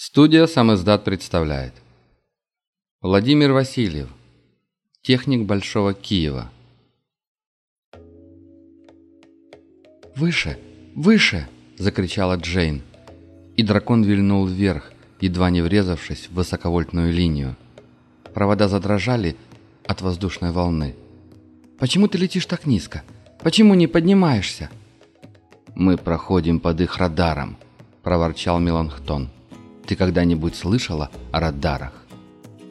Студия «Сам издат» представляет Владимир Васильев Техник Большого Киева «Выше! Выше!» – закричала Джейн. И дракон вильнул вверх, едва не врезавшись в высоковольтную линию. Провода задрожали от воздушной волны. «Почему ты летишь так низко? Почему не поднимаешься?» «Мы проходим под их радаром», – проворчал Меланхтон. Ты когда-нибудь слышала о радарах?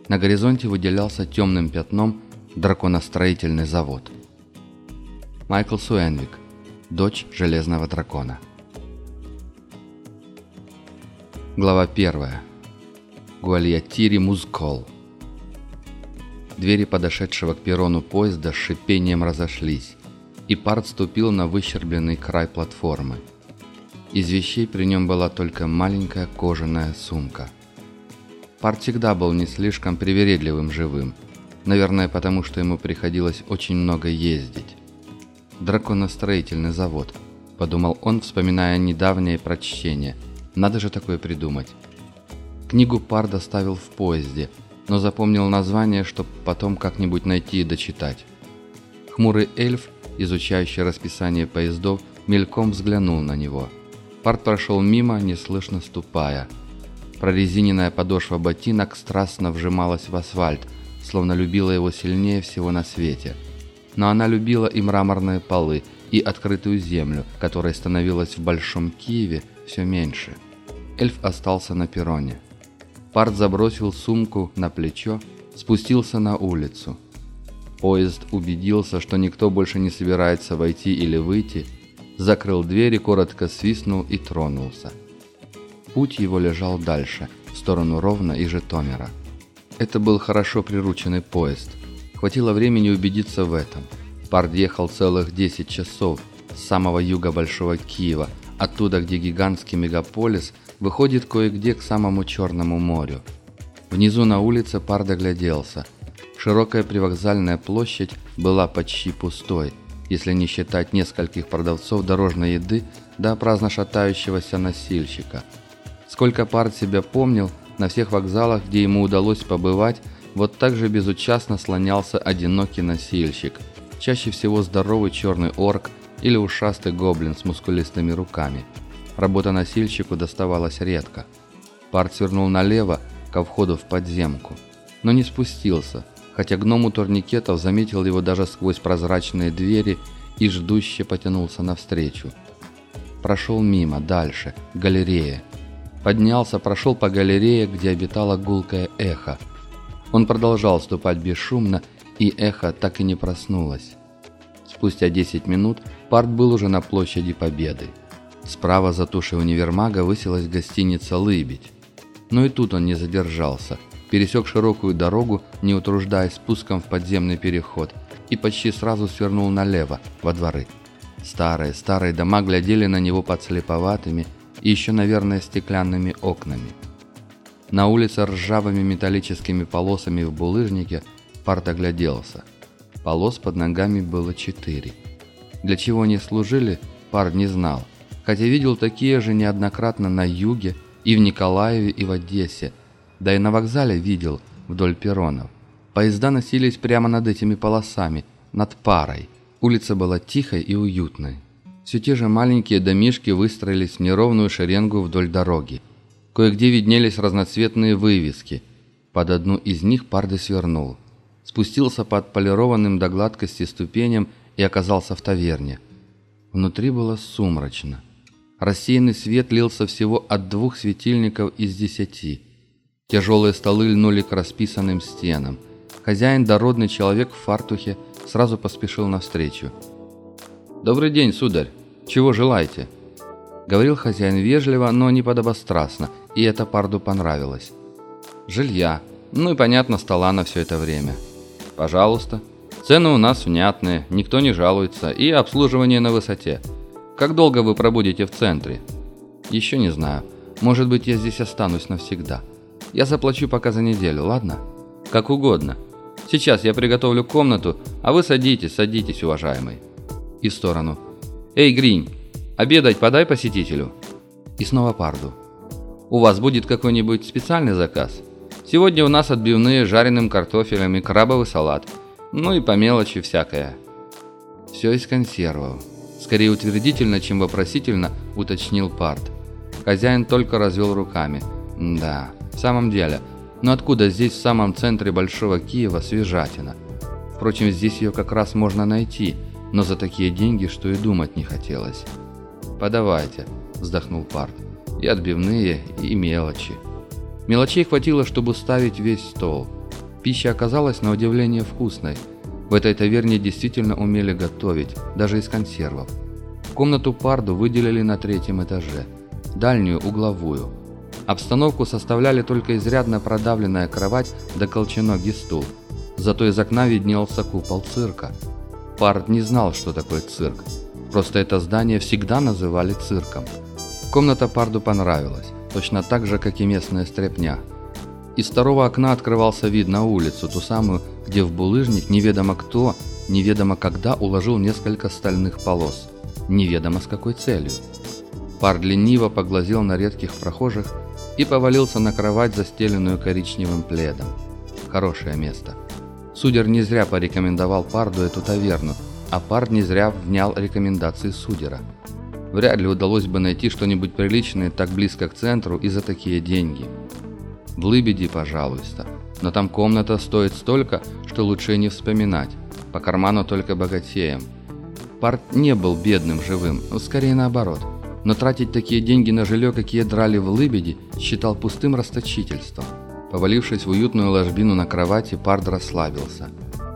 На горизонте выделялся темным пятном драконостроительный завод. Майкл Суэнвик, дочь Железного Дракона. Глава 1. Гуальятири Музкол. Двери подошедшего к перрону поезда с шипением разошлись, и Парт ступил на выщербленный край платформы – из вещей при нем была только маленькая кожаная сумка. Парт всегда был не слишком привередливым живым. Наверное, потому что ему приходилось очень много ездить. «Драконостроительный завод», – подумал он, вспоминая недавнее прочтение. «Надо же такое придумать». Книгу Пар доставил в поезде, но запомнил название, чтобы потом как-нибудь найти и дочитать. Хмурый эльф, изучающий расписание поездов, мельком взглянул на него – Парт прошел мимо, неслышно ступая. Прорезиненная подошва ботинок страстно вжималась в асфальт, словно любила его сильнее всего на свете. Но она любила и мраморные полы, и открытую землю, которая становилась в Большом Киеве все меньше. Эльф остался на перроне. Парт забросил сумку на плечо, спустился на улицу. Поезд убедился, что никто больше не собирается войти или выйти, закрыл дверь и коротко свистнул и тронулся. Путь его лежал дальше, в сторону Ровно и Житомира. Это был хорошо прирученный поезд. Хватило времени убедиться в этом. Пард ехал целых 10 часов с самого юга Большого Киева, оттуда, где гигантский мегаполис выходит кое-где к самому Черному морю. Внизу на улице Пард огляделся. Широкая привокзальная площадь была почти пустой – если не считать нескольких продавцов дорожной еды да праздно шатающегося носильщика. Сколько пар себя помнил, на всех вокзалах, где ему удалось побывать, вот так же безучастно слонялся одинокий носильщик, чаще всего здоровый черный орк или ушастый гоблин с мускулистыми руками. Работа носильщику доставалась редко. Парт свернул налево, ко входу в подземку, но не спустился – хотя гном у турникетов заметил его даже сквозь прозрачные двери и ждуще потянулся навстречу. Прошел мимо, дальше, галерея. Поднялся, прошел по галерее, где обитало гулкое эхо. Он продолжал ступать бесшумно, и эхо так и не проснулось. Спустя 10 минут Парт был уже на площади Победы. Справа за тушей универмага высилась гостиница «Лыбедь». Но и тут он не задержался – пересек широкую дорогу, не утруждаясь спуском в подземный переход, и почти сразу свернул налево, во дворы. Старые, старые дома глядели на него подслеповатыми и еще, наверное, стеклянными окнами. На улице ржавыми металлическими полосами в булыжнике Парт огляделся. Полос под ногами было четыре. Для чего они служили, Парт не знал, хотя видел такие же неоднократно на юге, и в Николаеве, и в Одессе, да и на вокзале видел вдоль перронов. Поезда носились прямо над этими полосами, над парой. Улица была тихой и уютной. Все те же маленькие домишки выстроились в неровную шеренгу вдоль дороги. Кое-где виднелись разноцветные вывески. Под одну из них Парды свернул. Спустился под полированным до гладкости ступеням и оказался в таверне. Внутри было сумрачно. Рассеянный свет лился всего от двух светильников из десяти – Тяжелые столы льнули к расписанным стенам. Хозяин, дородный человек в фартухе, сразу поспешил навстречу. «Добрый день, сударь! Чего желаете?» Говорил хозяин вежливо, но не подобострастно, и это Парду понравилось. «Жилья. Ну и, понятно, стола на все это время. Пожалуйста. Цены у нас внятные, никто не жалуется, и обслуживание на высоте. Как долго вы пробудете в центре?» «Еще не знаю. Может быть, я здесь останусь навсегда». Я заплачу пока за неделю, ладно? Как угодно. Сейчас я приготовлю комнату, а вы садитесь, садитесь, уважаемый. И в сторону. Эй, Гринь, обедать подай посетителю. И снова Парду. У вас будет какой-нибудь специальный заказ? Сегодня у нас отбивные с жареным картофелем и крабовый салат. Ну и по мелочи всякое. Все из консервов. Скорее утвердительно, чем вопросительно, уточнил Парт. Хозяин только развел руками. Да, в самом деле, но откуда здесь в самом центре Большого Киева свежатина? Впрочем, здесь ее как раз можно найти, но за такие деньги, что и думать не хотелось. «Подавайте», – вздохнул Парт. «И отбивные, и мелочи». Мелочей хватило, чтобы ставить весь стол. Пища оказалась на удивление вкусной. В этой таверне действительно умели готовить, даже из консервов. Комнату Парду выделили на третьем этаже, дальнюю угловую. Обстановку составляли только изрядно продавленная кровать да колченогий стул. Зато из окна виднелся купол цирка. Пард не знал, что такое цирк. Просто это здание всегда называли цирком. Комната Парду понравилась точно так же, как и местная стряпня. Из второго окна открывался вид на улицу, ту самую, где в булыжник неведомо кто, неведомо когда уложил несколько стальных полос. Неведомо с какой целью. Пар лениво поглазел на редких прохожих и повалился на кровать, застеленную коричневым пледом. Хорошее место. Судер не зря порекомендовал Парду эту таверну, а Пард не зря внял рекомендации Судера – Вряд ли удалось бы найти что-нибудь приличное так близко к центру и за такие деньги. В Лыбеди, пожалуйста. Но там комната стоит столько, что лучше не вспоминать. По карману только богатеям. Парт не был бедным живым, скорее наоборот. Но тратить такие деньги на жилье, какие драли в Лыбеди, считал пустым расточительством. Повалившись в уютную ложбину на кровати, Пард расслабился.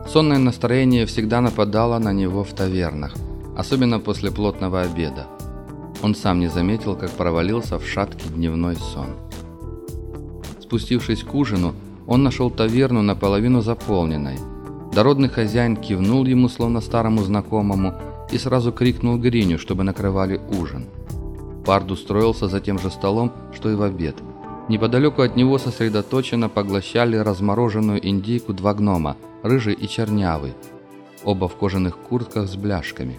Сонное настроение всегда нападало на него в тавернах, особенно после плотного обеда. Он сам не заметил, как провалился в шаткий дневной сон. Спустившись к ужину, он нашел таверну наполовину заполненной. Дородный хозяин кивнул ему, словно старому знакомому, и сразу крикнул Гриню, чтобы накрывали ужин. Пард устроился за тем же столом, что и в обед. Неподалеку от него сосредоточенно поглощали размороженную индейку два гнома, рыжий и чернявый, оба в кожаных куртках с бляшками.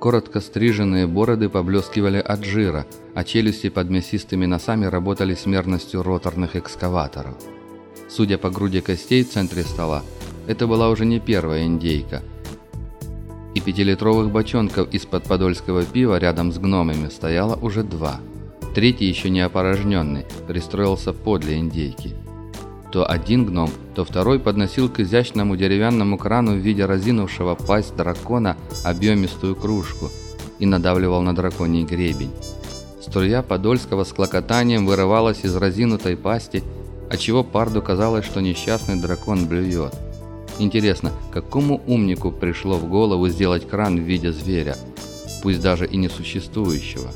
Коротко стриженные бороды поблескивали от жира, а челюсти под мясистыми носами работали с роторных экскаваторов. Судя по груди костей в центре стола, это была уже не первая индейка. Пятилитровых бочонков из-под подольского пива рядом с гномами стояло уже два. Третий, еще не опорожненный, пристроился подле индейки. То один гном, то второй подносил к изящному деревянному крану в виде разинувшего пасть дракона объемистую кружку и надавливал на драконий гребень. Струя Подольского с клокотанием вырывалась из разинутой пасти, отчего Парду казалось, что несчастный дракон блюет. Интересно, какому умнику пришло в голову сделать кран в виде зверя, пусть даже и несуществующего?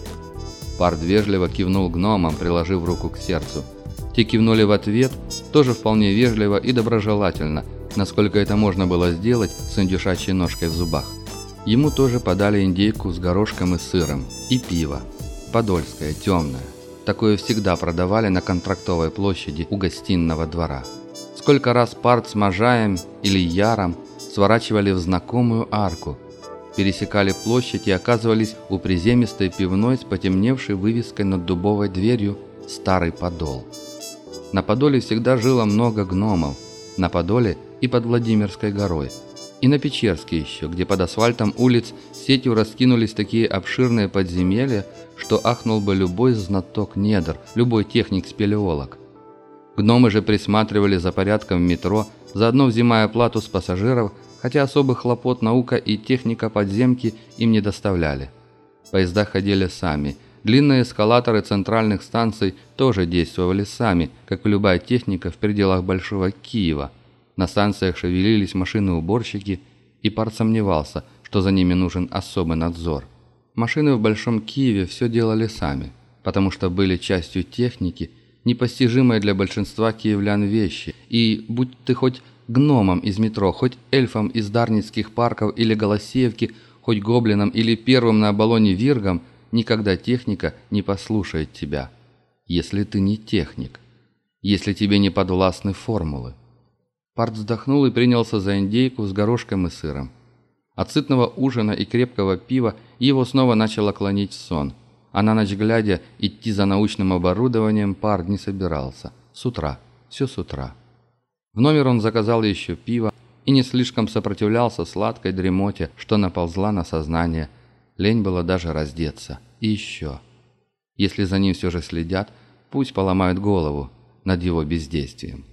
Пард вежливо кивнул гномам, приложив руку к сердцу – те кивнули в ответ, тоже вполне вежливо и доброжелательно, насколько это можно было сделать с индюшачьей ножкой в зубах. Ему тоже подали индейку с горошком и сыром, и пиво. Подольское, темное. Такое всегда продавали на контрактовой площади у гостиного двора. Сколько раз парт с Можаем или Яром сворачивали в знакомую арку, пересекали площадь и оказывались у приземистой пивной с потемневшей вывеской над дубовой дверью «Старый Подол». На Подоле всегда жило много гномов. На Подоле и под Владимирской горой. И на Печерске еще, где под асфальтом улиц сетью раскинулись такие обширные подземелья, что ахнул бы любой знаток недр, любой техник-спелеолог. Гномы же присматривали за порядком в метро, заодно взимая плату с пассажиров, хотя особых хлопот наука и техника подземки им не доставляли. Поезда ходили сами – Длинные эскалаторы центральных станций тоже действовали сами, как любая техника в пределах Большого Киева. На станциях шевелились машины-уборщики, и Парт сомневался, что за ними нужен особый надзор. Машины в Большом Киеве все делали сами, потому что были частью техники, непостижимой для большинства киевлян вещи, и будь ты хоть гномом из метро, хоть эльфом из Дарницких парков или Голосеевки, хоть гоблином или первым на Оболоне Виргом – Никогда техника не послушает тебя, если ты не техник, если тебе не подвластны формулы. Парт вздохнул и принялся за индейку с горошком и сыром. От сытного ужина и крепкого пива его снова начало клонить в сон. А на ночь глядя идти за научным оборудованием Пард не собирался. С утра. Все с утра. В номер он заказал еще пиво и не слишком сопротивлялся сладкой дремоте, что наползла на сознание. Лень было даже раздеться. И еще. Если за ним все же следят, пусть поломают голову над его бездействием.